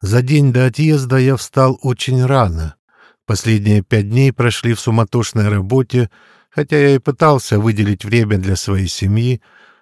За день до отъезда я встал очень рано. Последние пять дней прошли в суматошной работе, хотя я и пытался выделить время для своей семьи,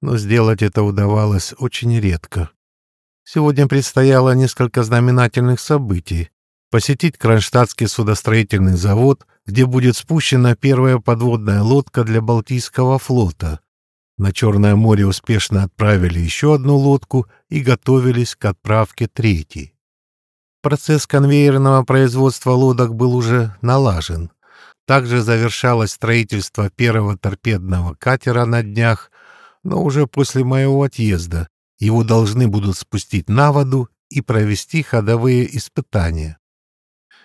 но сделать это удавалось очень редко. Сегодня предстояло несколько знаменательных событий. Посетить Кронштадтский судостроительный завод, где будет спущена первая подводная лодка для Балтийского флота. На Черное море успешно отправили еще одну лодку и готовились к отправке третьей. Процесс конвейерного производства лодок был уже налажен. Также завершалось строительство первого торпедного катера на днях, но уже после моего отъезда, его должны будут спустить на воду и провести ходовые испытания.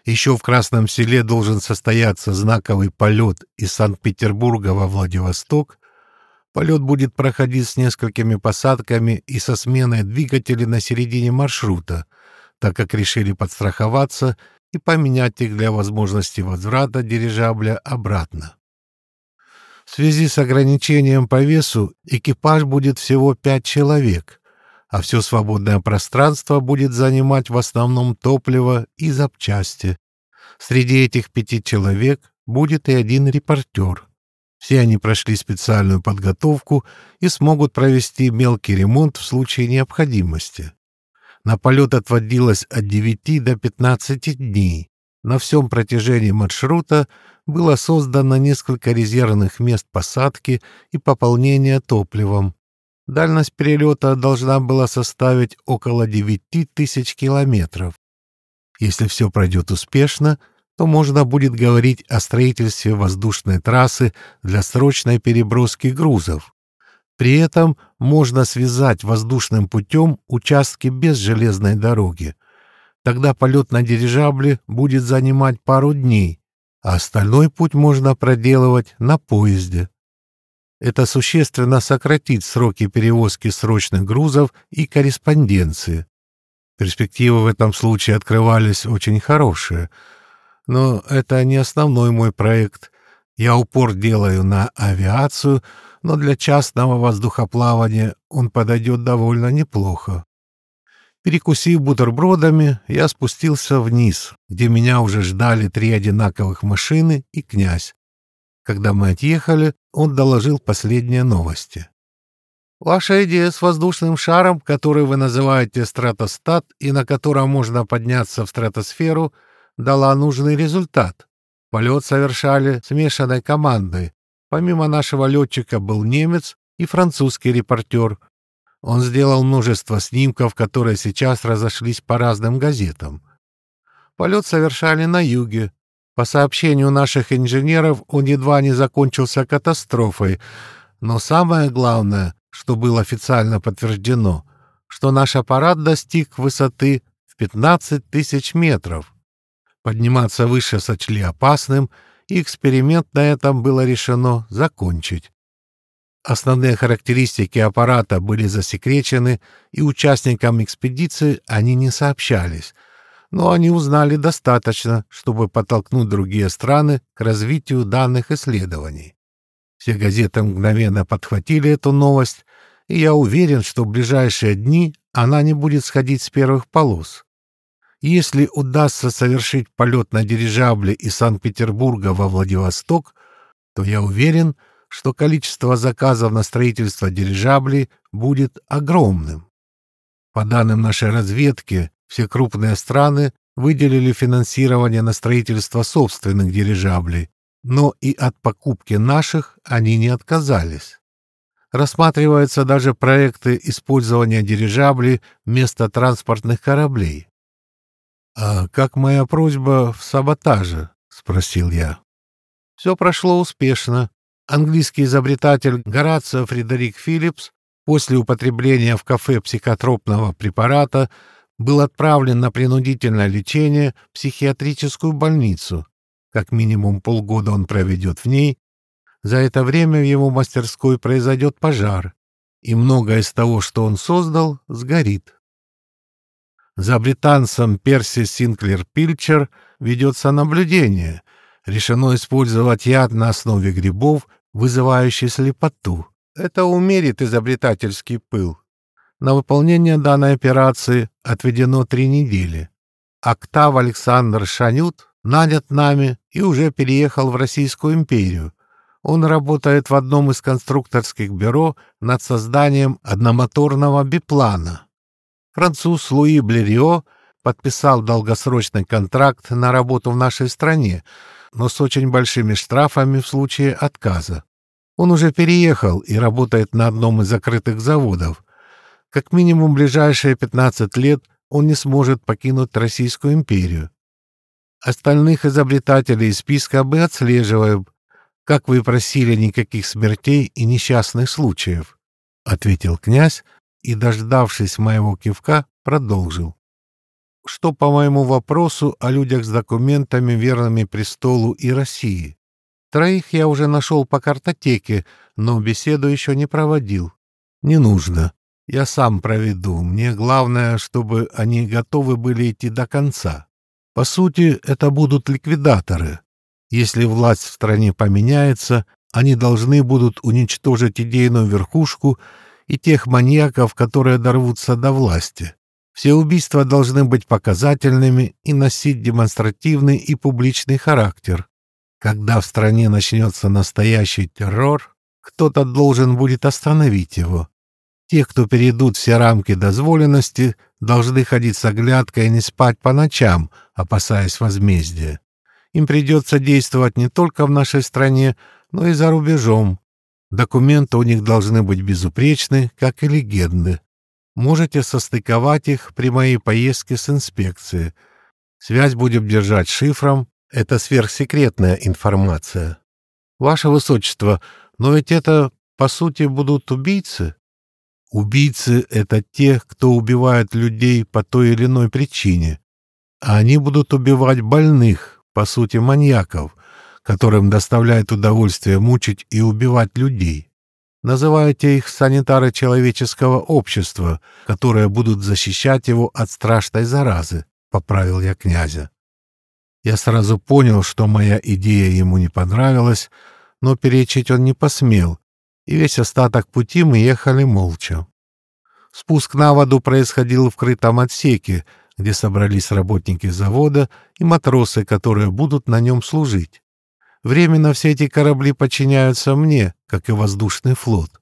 Еще в Красном селе должен состояться знаковый полет из Санкт-Петербурга во Владивосток. Полет будет проходить с несколькими посадками и со сменой двигателей на середине маршрута, так как решили подстраховаться и поменять их для возможности возврата дирижабля обратно. В связи с ограничением по весу экипаж будет всего пять человек — а все свободное пространство будет занимать в основном топливо и запчасти. Среди этих пяти человек будет и один репортер. Все они прошли специальную подготовку и смогут провести мелкий ремонт в случае необходимости. На полет отводилось от 9 до 15 дней. На всем протяжении маршрута было создано несколько резервных мест посадки и пополнения топливом. Дальность перелета должна была составить около 9 тысяч километров. Если все пройдет успешно, то можно будет говорить о строительстве воздушной трассы для срочной переброски грузов. При этом можно связать воздушным путем участки без железной дороги. Тогда полет на дирижабле будет занимать пару дней, а остальной путь можно проделывать на поезде. Это существенно сократит сроки перевозки срочных грузов и корреспонденции. Перспективы в этом случае открывались очень хорошие. Но это не основной мой проект. Я упор делаю на авиацию, но для частного воздухоплавания он подойдет довольно неплохо. Перекусив бутербродами, я спустился вниз, где меня уже ждали три одинаковых машины и князь. Когда мы отъехали, он доложил последние новости. Ваша идея с воздушным шаром, который вы называете стратостат и на котором можно подняться в стратосферу, дала нужный результат. Полет совершали смешанной командой. Помимо нашего летчика был немец и французский репортер. Он сделал множество снимков, которые сейчас разошлись по разным газетам. Полет совершали на юге, по сообщению наших инженеров, он едва не закончился катастрофой. Но самое главное, что было официально подтверждено, что наш аппарат достиг высоты в 15 тысяч метров. Подниматься выше сочли опасным, эксперимент на этом было решено закончить. Основные характеристики аппарата были засекречены, и участникам экспедиции они не сообщались — но они узнали достаточно, чтобы подтолкнуть другие страны к развитию данных исследований. Все газеты мгновенно подхватили эту новость, и я уверен, что в ближайшие дни она не будет сходить с первых полос. Если удастся совершить полет на дирижабле из Санкт-Петербурга во Владивосток, то я уверен, что количество заказов на строительство дирижаблей будет огромным. По данным нашей разведки, все крупные страны выделили финансирование на строительство собственных дирижаблей, но и от покупки наших они не отказались. Рассматриваются даже проекты использования дирижаблей вместо транспортных кораблей. «А как моя просьба в саботаже?» — спросил я. Все прошло успешно. Английский изобретатель Горацио Фредерик Филлипс после употребления в кафе психотропного препарата был отправлен на принудительное лечение в психиатрическую больницу. Как минимум полгода он проведет в ней. За это время в его мастерской произойдет пожар, и многое из того, что он создал, сгорит. За британцем Перси Синклер Пильчер ведется наблюдение. Решено использовать яд на основе грибов, вызывающий слепоту. Это умерит изобретательский пыл. На выполнение данной операции отведено три недели. Октав Александр Шанют нанят нами и уже переехал в Российскую империю. Он работает в одном из конструкторских бюро над созданием одномоторного биплана. Француз Луи Блерио подписал долгосрочный контракт на работу в нашей стране, но с очень большими штрафами в случае отказа. Он уже переехал и работает на одном из закрытых заводов. Как минимум ближайшие 15 лет он не сможет покинуть Российскую империю. Остальных изобретателей из списка мы отслеживаем. Как вы просили, никаких смертей и несчастных случаев, — ответил князь и, дождавшись моего кивка, продолжил. Что по моему вопросу о людях с документами, верными престолу и России? Троих я уже нашел по картотеке, но беседу еще не проводил. Не нужно. Я сам проведу. Мне главное, чтобы они готовы были идти до конца. По сути, это будут ликвидаторы. Если власть в стране поменяется, они должны будут уничтожить идейную верхушку и тех маньяков, которые дорвутся до власти. Все убийства должны быть показательными и носить демонстративный и публичный характер. Когда в стране начнется настоящий террор, кто-то должен будет остановить его. Те, кто перейдут все рамки дозволенности, должны ходить с оглядкой и не спать по ночам, опасаясь возмездия. Им придется действовать не только в нашей стране, но и за рубежом. Документы у них должны быть безупречны, как и легенды. Можете состыковать их при моей поездке с инспекцией. Связь будем держать шифром. Это сверхсекретная информация. Ваше Высочество, но ведь это, по сути, будут убийцы? Убийцы — это те, кто убивает людей по той или иной причине. А они будут убивать больных, по сути, маньяков, которым доставляет удовольствие мучить и убивать людей. Называйте их санитары человеческого общества, которые будут защищать его от страшной заразы, — поправил я князя. Я сразу понял, что моя идея ему не понравилась, но перечить он не посмел, и весь остаток пути мы ехали молча. Спуск на воду происходил в крытом отсеке, где собрались работники завода и матросы, которые будут на нем служить. Временно все эти корабли подчиняются мне, как и воздушный флот.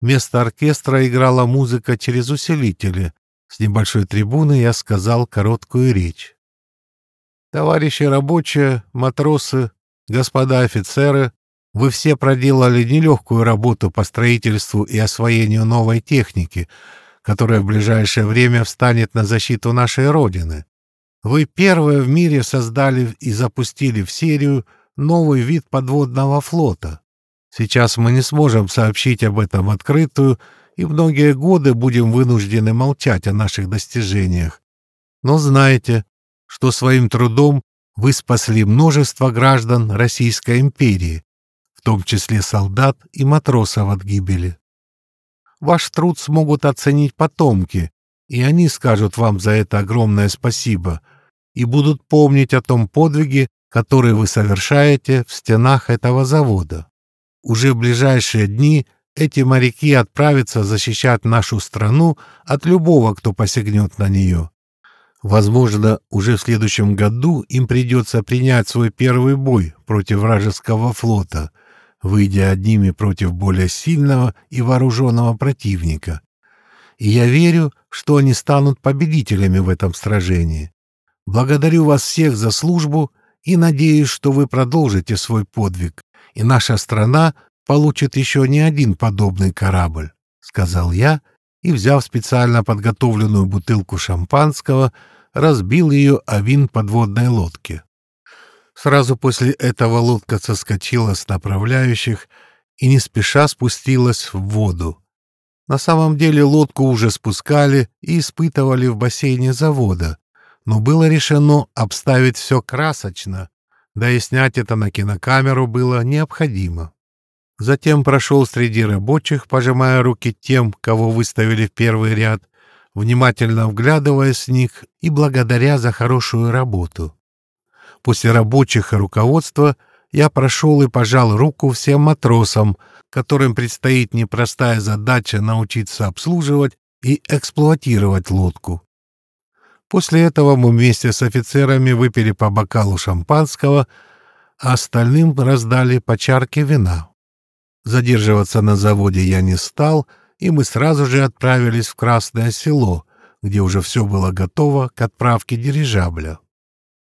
Вместо оркестра играла музыка через усилители. С небольшой трибуны я сказал короткую речь. «Товарищи рабочие, матросы, господа офицеры, вы все проделали нелегкую работу по строительству и освоению новой техники, которая в ближайшее время встанет на защиту нашей Родины. Вы первые в мире создали и запустили в серию новый вид подводного флота. Сейчас мы не сможем сообщить об этом открытую, и многие годы будем вынуждены молчать о наших достижениях. Но знайте, что своим трудом вы спасли множество граждан Российской империи, в том числе солдат и матросов от гибели. Ваш труд смогут оценить потомки, и они скажут вам за это огромное спасибо и будут помнить о том подвиге, который вы совершаете в стенах этого завода. Уже в ближайшие дни эти моряки отправятся защищать нашу страну от любого, кто посягнет на нее. Возможно, уже в следующем году им придется принять свой первый бой против вражеского флота, выйдя одними против более сильного и вооруженного противника. И я верю, что они станут победителями в этом сражении. Благодарю вас всех за службу и надеюсь, что вы продолжите свой подвиг, и наша страна получит еще не один подобный корабль», — сказал я, и, взяв специально подготовленную бутылку шампанского, разбил ее о вин подводной лодки. Сразу после этого лодка соскочила с направляющих и не спеша спустилась в воду. На самом деле лодку уже спускали и испытывали в бассейне завода, но было решено обставить все красочно, да и снять это на кинокамеру было необходимо. Затем прошел среди рабочих, пожимая руки тем, кого выставили в первый ряд, внимательно вглядываясь в них и благодаря за хорошую работу. После рабочих и руководства я прошел и пожал руку всем матросам, которым предстоит непростая задача научиться обслуживать и эксплуатировать лодку. После этого мы вместе с офицерами выпили по бокалу шампанского, а остальным раздали по чарке вина. Задерживаться на заводе я не стал, и мы сразу же отправились в Красное Село, где уже все было готово к отправке дирижабля.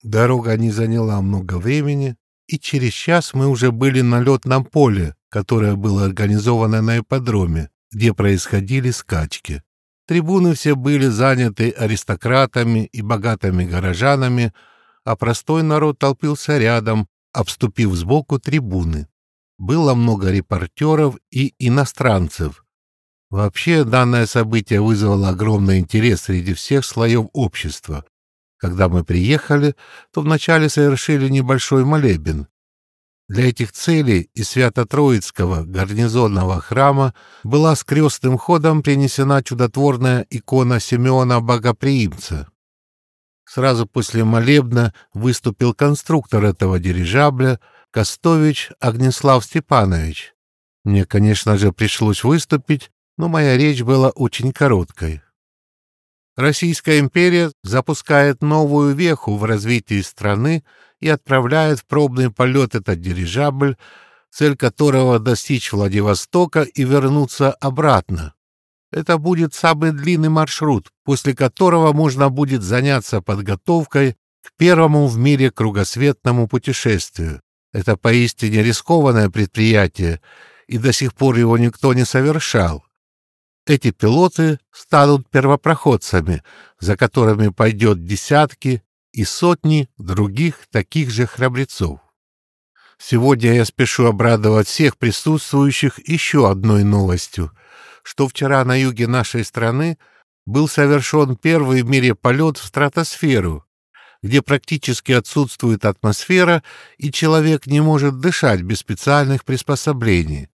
Дорога не заняла много времени, и через час мы уже были на летном поле, которое было организовано на ипподроме, где происходили скачки. Трибуны все были заняты аристократами и богатыми горожанами, а простой народ толпился рядом, обступив сбоку трибуны. Было много репортеров и иностранцев. Вообще, данное событие вызвало огромный интерес среди всех слоев общества. Когда мы приехали, то вначале совершили небольшой молебен. Для этих целей из Свято-Троицкого гарнизонного храма была с крестным ходом принесена чудотворная икона Симеона Богоприимца. Сразу после молебна выступил конструктор этого дирижабля Костович Огнеслав Степанович. Мне, конечно же, пришлось выступить, но моя речь была очень короткой. Российская империя запускает новую веху в развитии страны и отправляет в пробный полет этот дирижабль, цель которого — достичь Владивостока и вернуться обратно. Это будет самый длинный маршрут, после которого можно будет заняться подготовкой к первому в мире кругосветному путешествию. Это поистине рискованное предприятие, и до сих пор его никто не совершал. Эти пилоты станут первопроходцами, за которыми пойдет десятки и сотни других таких же храбрецов. Сегодня я спешу обрадовать всех присутствующих еще одной новостью, что вчера на юге нашей страны был совершен первый в мире полет в стратосферу, где практически отсутствует атмосфера и человек не может дышать без специальных приспособлений.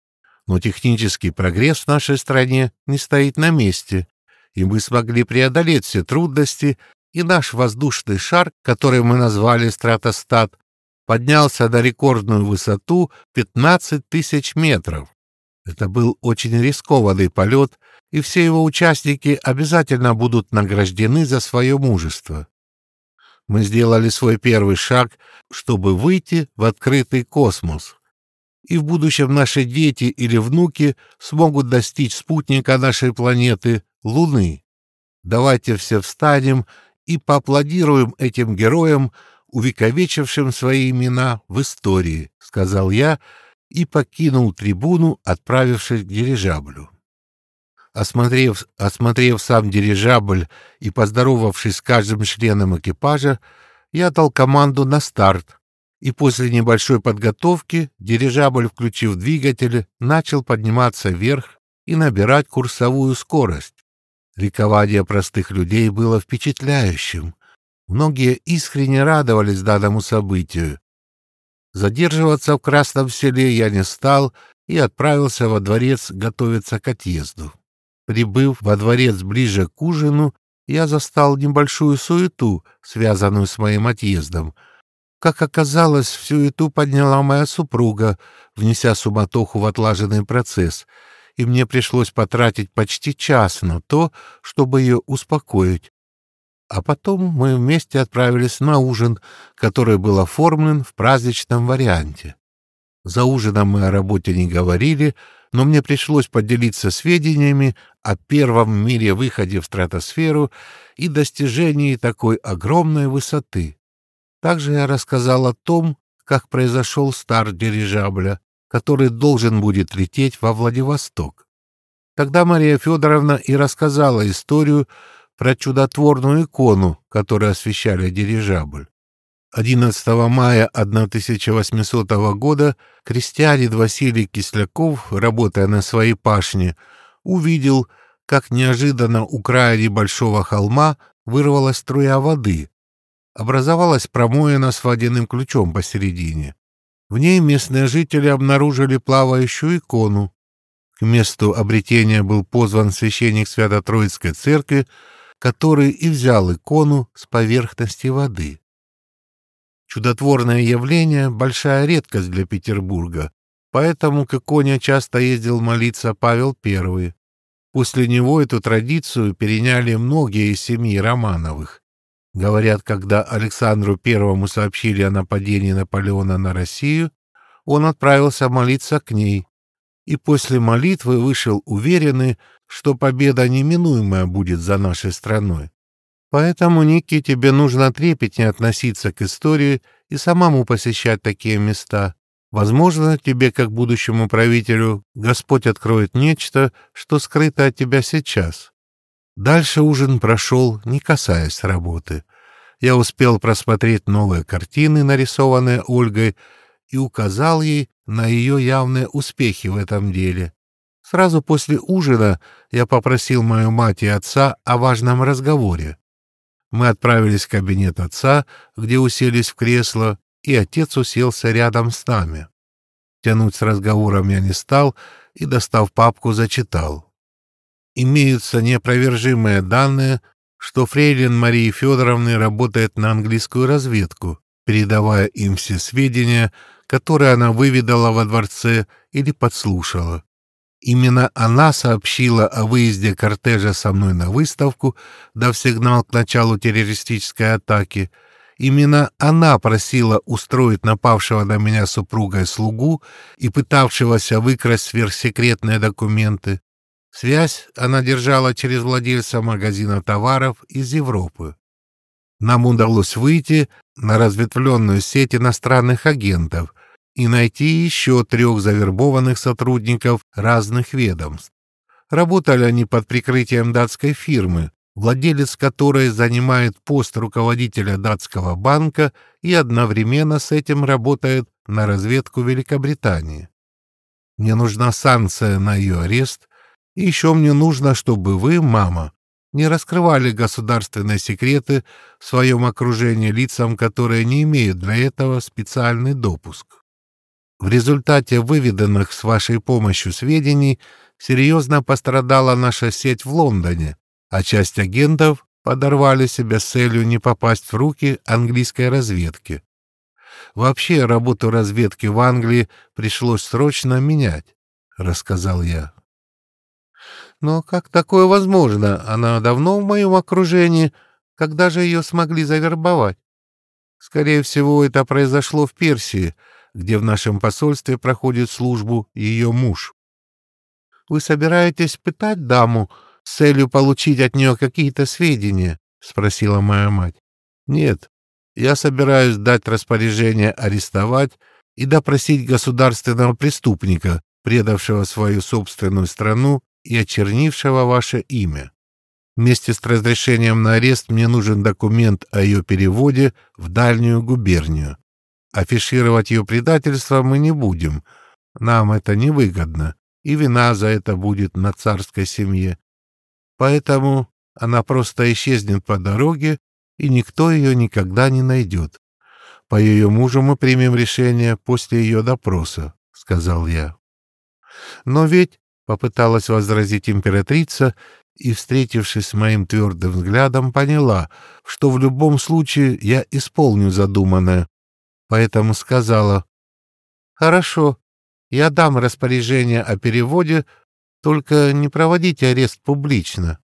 Но технический прогресс в нашей стране не стоит на месте, и мы смогли преодолеть все трудности, и наш воздушный шар, который мы назвали стратостат, поднялся на рекордную высоту 15 тысяч метров. Это был очень рискованный полет, и все его участники обязательно будут награждены за свое мужество. Мы сделали свой первый шаг, чтобы выйти в открытый космос и в будущем наши дети или внуки смогут достичь спутника нашей планеты — Луны. Давайте все встанем и поаплодируем этим героям, увековечившим свои имена в истории, — сказал я и покинул трибуну, отправившись к дирижаблю. Осмотрев, осмотрев сам дирижабль и поздоровавшись с каждым членом экипажа, я дал команду на старт, и после небольшой подготовки дирижабль, включив двигатель, начал подниматься вверх и набирать курсовую скорость. Ликование простых людей было впечатляющим. Многие искренне радовались данному событию. Задерживаться в Красном селе я не стал и отправился во дворец готовиться к отъезду. Прибыв во дворец ближе к ужину, я застал небольшую суету, связанную с моим отъездом — как оказалось, всю эту подняла моя супруга, внеся суматоху в отлаженный процесс, и мне пришлось потратить почти час на то, чтобы ее успокоить. А потом мы вместе отправились на ужин, который был оформлен в праздничном варианте. За ужином мы о работе не говорили, но мне пришлось поделиться сведениями о первом в мире выходе в стратосферу и достижении такой огромной высоты. Также я рассказал о том, как произошел старт дирижабля, который должен будет лететь во Владивосток. Тогда Мария Федоровна и рассказала историю про чудотворную икону, которая освещали дирижабль. 11 мая 1800 года крестьянин Василий Кисляков, работая на своей пашне, увидел, как неожиданно у края небольшого холма вырвалась струя воды, образовалась промоина с водяным ключом посередине. В ней местные жители обнаружили плавающую икону. К месту обретения был позван священник Свято-Троицкой церкви, который и взял икону с поверхности воды. Чудотворное явление — большая редкость для Петербурга, поэтому к иконе часто ездил молиться Павел I. После него эту традицию переняли многие из семьи Романовых. Говорят, когда Александру Первому сообщили о нападении Наполеона на Россию, он отправился молиться к ней, и после молитвы вышел уверенный, что победа неминуемая будет за нашей страной. Поэтому, Ники, тебе нужно трепетнее относиться к истории и самому посещать такие места. Возможно, тебе, как будущему правителю, Господь откроет нечто, что скрыто от тебя сейчас. Дальше ужин прошел, не касаясь работы. Я успел просмотреть новые картины, нарисованные Ольгой, и указал ей на ее явные успехи в этом деле. Сразу после ужина я попросил мою мать и отца о важном разговоре. Мы отправились в кабинет отца, где уселись в кресло, и отец уселся рядом с нами. Тянуть с разговором я не стал и, достав папку, зачитал имеются неопровержимые данные, что фрейлин Марии Федоровны работает на английскую разведку, передавая им все сведения, которые она выведала во дворце или подслушала. Именно она сообщила о выезде кортежа со мной на выставку, дав сигнал к началу террористической атаки. Именно она просила устроить напавшего на меня супруга и слугу и пытавшегося выкрасть сверхсекретные документы. Связь она держала через владельца магазина товаров из Европы. Нам удалось выйти на разветвленную сеть иностранных агентов и найти еще трех завербованных сотрудников разных ведомств. Работали они под прикрытием датской фирмы, владелец которой занимает пост руководителя датского банка и одновременно с этим работает на разведку Великобритании. Мне нужна санкция на ее арест и еще мне нужно, чтобы вы, мама, не раскрывали государственные секреты в своем окружении лицам, которые не имеют для этого специальный допуск. В результате выведенных с вашей помощью сведений серьезно пострадала наша сеть в Лондоне, а часть агентов подорвали себя с целью не попасть в руки английской разведки. Вообще работу разведки в Англии пришлось срочно менять, — рассказал я. Но как такое возможно? Она давно в моем окружении. Когда же ее смогли завербовать? Скорее всего, это произошло в Персии, где в нашем посольстве проходит службу ее муж. Вы собираетесь пытать даму с целью получить от нее какие-то сведения? — спросила моя мать. — Нет, я собираюсь дать распоряжение арестовать и допросить государственного преступника, предавшего свою собственную страну и очернившего ваше имя. Вместе с разрешением на арест мне нужен документ о ее переводе в дальнюю губернию. Афишировать ее предательство мы не будем. Нам это невыгодно, и вина за это будет на царской семье. Поэтому она просто исчезнет по дороге, и никто ее никогда не найдет. По ее мужу мы примем решение после ее допроса, — сказал я. Но ведь Попыталась возразить императрица и, встретившись с моим твердым взглядом, поняла, что в любом случае я исполню задуманное. Поэтому сказала, «Хорошо, я дам распоряжение о переводе, только не проводите арест публично.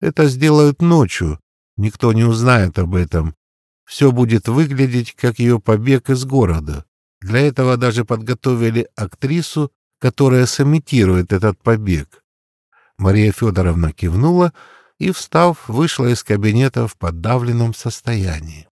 Это сделают ночью, никто не узнает об этом. Все будет выглядеть, как ее побег из города. Для этого даже подготовили актрису которая сымитирует этот побег. Мария Федоровна кивнула и, встав, вышла из кабинета в подавленном состоянии.